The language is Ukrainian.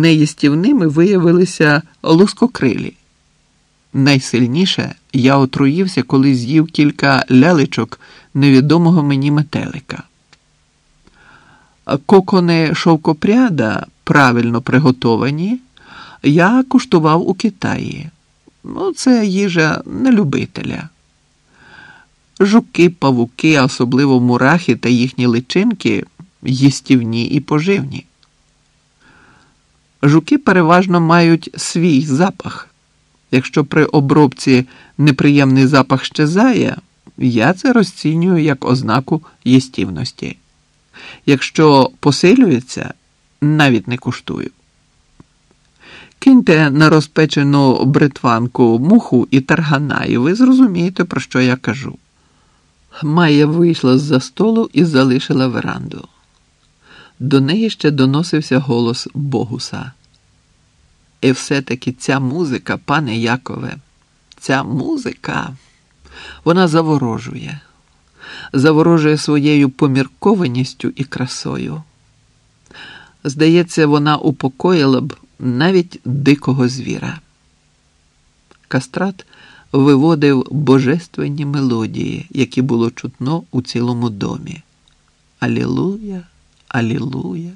неїстівними виявилися лускокрилі. Найсильніше я отруївся, коли з'їв кілька лялечок невідомого мені метелика. Кокони шовкопряда, правильно приготовані, я куштував у Китаї. Ну, це їжа нелюбителя. Жуки, павуки, особливо мурахи та їхні личинки їстівні і поживні. Жуки переважно мають свій запах. Якщо при обробці неприємний запах щезає, я це розцінюю як ознаку їстівності. Якщо посилюється, навіть не куштую. Киньте на розпечену бритванку муху і таргана, і ви зрозумієте, про що я кажу. Майя вийшла з-за столу і залишила веранду. До неї ще доносився голос Богуса. І все-таки ця музика, пане Якове, ця музика, вона заворожує, заворожує своєю поміркованістю і красою. Здається, вона упокоїла б навіть дикого звіра. Кастрат виводив божественні мелодії, які було чутно у цілому домі. Алілуя, алілуя.